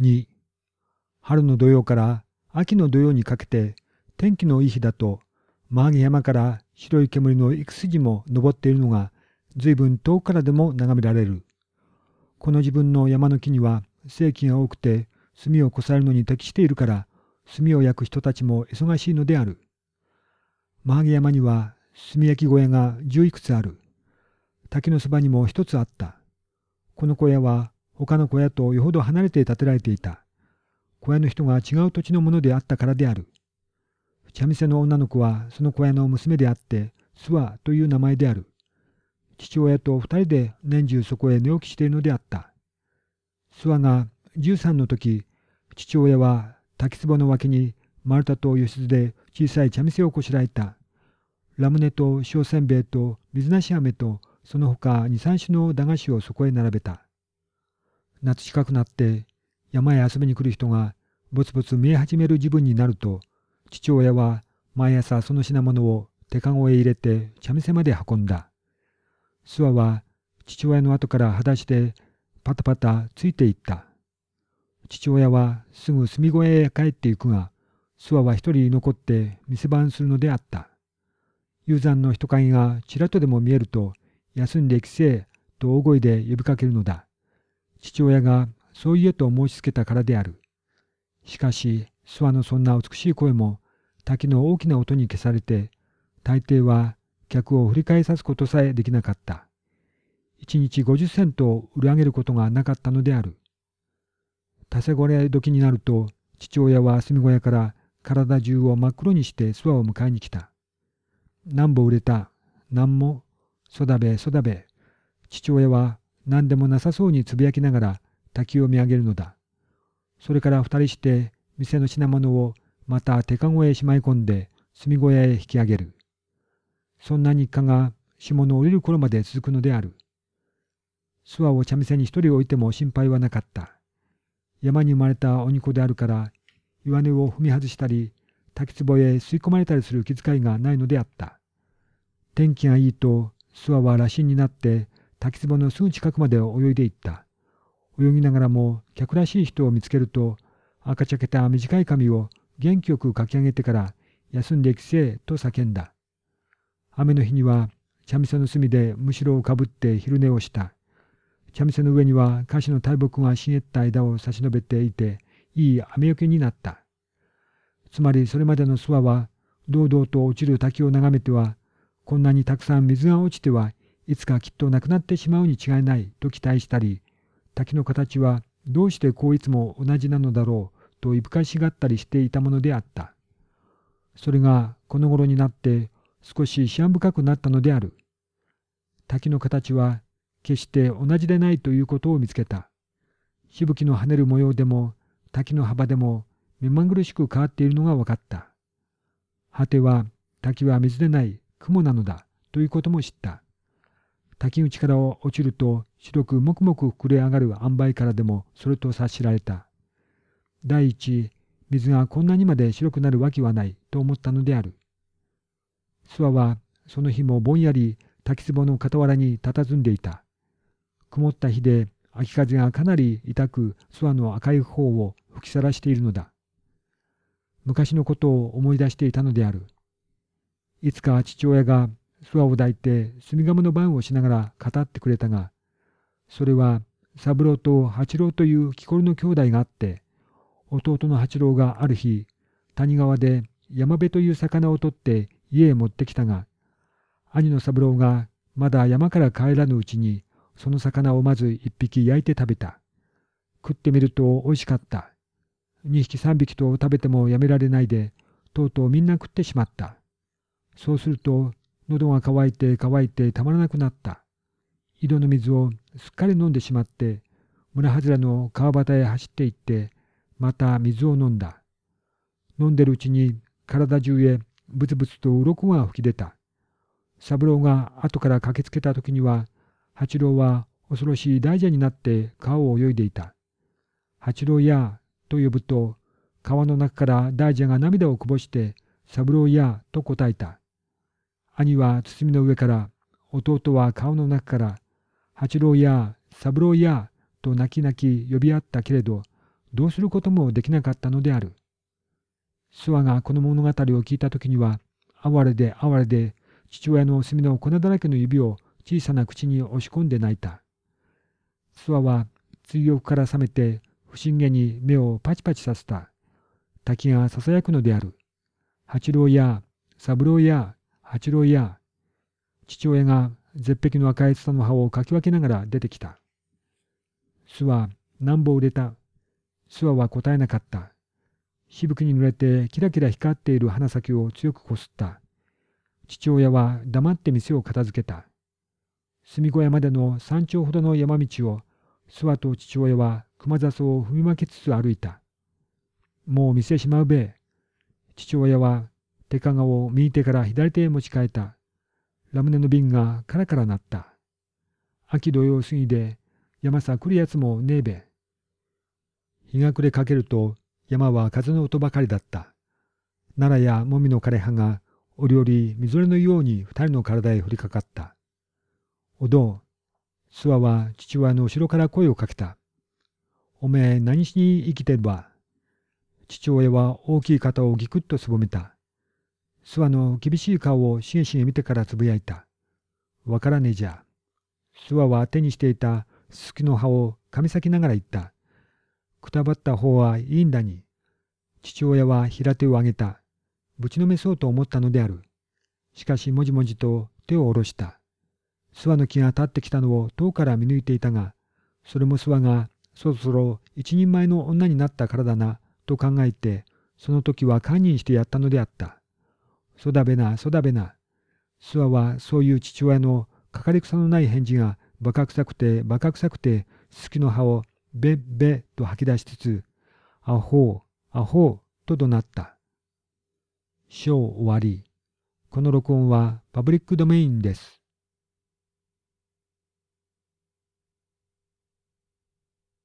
2春の土曜から秋の土曜にかけて天気のいい日だとマーゲ山から白い煙の幾筋も登っているのが随分遠くからでも眺められる。この自分の山の木には生気が多くて炭をこさえるのに適しているから炭を焼く人たちも忙しいのである。マーゲ山には炭焼き小屋が十いくつある。滝のそばにも一つあった。この小屋は他の小屋とよほど離れて建てられていた。小屋の人が違う土地のものであったからである。茶店の女の子はその小屋の娘であって、諏訪という名前である。父親と二人で年中そこへ寝起きしているのであった。諏訪が13の時、父親は滝壺の脇に丸太と吉津で小さい茶店をこしらえた。ラムネと塩せんべいと水なし飴とその他二三種の駄菓子をそこへ並べた。夏近くなって山へ遊びに来る人がぼつぼつ見え始める自分になると、父親は毎朝その品物を手かごへ入れて茶店まで運んだ。諏訪は父親の後から裸足でパタパタついていった。父親はすぐ住み小屋へ帰っていくが、諏訪は一人残って店番するのであった。雄山の人影がちらっとでも見えると、休んできせと大声で呼びかけるのだ。父親がそう言えと申しつけたからである。しかし、諏訪のそんな美しい声も滝の大きな音に消されて、大抵は客を振り返さすことさえできなかった。一日五十セントを売り上げることがなかったのである。たせごれ時になると、父親は住み小屋から体中を真っ黒にして諏訪を迎えに来た。何本売れた、何も、そだべ、そだべ。父親は何でもなさそうにつぶやきながら滝を見上げるのだ。それから二人して店の品物をまた手かごへしまい込んで炭小屋へ引き上げる。そんな日課が霜の降りる頃まで続くのである。諏訪を茶店に一人置いても心配はなかった。山に生まれた鬼子であるから岩根を踏み外したり滝壺へ吸い込まれたりする気遣いがないのであった。天気がいいと諏訪は羅針になって滝壺のすぐ近くまで泳いでいった。泳ぎながらも客らしい人を見つけると赤茶けた短い髪を元気よくかき上げてから休んできせえと叫んだ。雨の日には茶店の隅でむしろをかぶって昼寝をした。茶店の上には菓子の大木が茂った枝を差し伸べていていい雨よけになった。つまりそれまでの諏訪は堂々と落ちる滝を眺めてはこんなにたくさん水が落ちてはいつかきっとなくなってしまうに違いないと期待したり滝の形はどうしてこういつも同じなのだろうといぶかしがったりしていたものであった。それがこの頃になって少し思案深くなったのである。滝の形は決して同じでないということを見つけた。しぶきの跳ねる模様でも滝の幅でも目まぐるしく変わっているのが分かった。果ては滝は水でない雲なのだということも知った。滝口から落ちると白くもくもく膨れ上がる塩梅からでもそれと察しられた。第一、水がこんなにまで白くなるわけはないと思ったのである。諏訪はその日もぼんやり滝壺の傍らに佇んでいた。曇った日で秋風がかなり痛く諏訪の赤い方を吹きさらしているのだ。昔のことを思い出していたのである。いつか父親が諏訪を抱いて炭釜の番をしながら語ってくれたが、それは三郎と八郎という木こりの兄弟があって、弟の八郎がある日、谷川で山辺という魚を取って家へ持ってきたが、兄の三郎がまだ山から帰らぬうちに、その魚をまず一匹焼いて食べた。食ってみると美味しかった。二匹三匹と食べてもやめられないで、とうとうみんな食ってしまった。そうすると、喉が渇いて渇いてたまらなくなった。井戸の水をすっかり飲んでしまって、村外れの川端へ走って行って、また水を飲んだ。飲んでるうちに体中へブツブツと鱗が吹き出た。三郎が後から駆けつけた時には、八郎は恐ろしい大蛇になって川を泳いでいた。八郎やと呼ぶと、川の中から大蛇が涙をこぼして、三郎やと答えた。兄は包みの上から、弟は顔の中から、八郎や三郎やと泣き泣き呼び合ったけれど、どうすることもできなかったのである。諏訪がこの物語を聞いた時には、哀れで哀れで父親の墨の粉だらけの指を小さな口に押し込んで泣いた。諏訪は追憶から覚めて不審げに目をパチパチさせた。滝がささやくのである。八郎や三郎や八郎や父親が絶壁の赤いツの葉をかき分けながら出てきた。巣は何本売れた？諏訪は答えなかった。しぶきに濡れてキラキラ光っている鼻先を強くこすった。父親は黙って店を片付けた。住小屋までの山頂ほどの山道を諏訪と父親は熊笹を踏み分けつつ歩いた。もう店しまうべ。父親は手かがを右手から左手へ持ち替えた。ラムネの瓶がカラカラなった。秋土曜過ぎで山さ来るやつもねえべ。日が暮れかけると山は風の音ばかりだった。奈良やもみの枯れ葉が折々みぞれのように二人の体へ降りかかった。おどう、諏訪は父親の後ろから声をかけた。おめえ何しに生きてるば。父親は大きい肩をぎくっとすぼめた。諏訪の厳しい顔をしげしげ見てからつぶやいた。わからねえじゃ。諏訪は手にしていたすすきの葉を噛み裂きながら言った。くたばった方はいいんだに。父親は平手を上げた。ぶちのめそうと思ったのである。しかしもじもじと手を下ろした。諏訪の木が立ってきたのを遠から見抜いていたが、それも諏訪がそろそろ一人前の女になったからだな、と考えて、その時は堪忍してやったのであった。そだべな、そだべな。諏訪はそういう父親のかかり草のない返事がバカ臭くてバカ臭くて、すきの葉をべっべと吐き出しつつ、アホー、アホーと怒鳴った。章終わり。この録音はパブリックドメインです。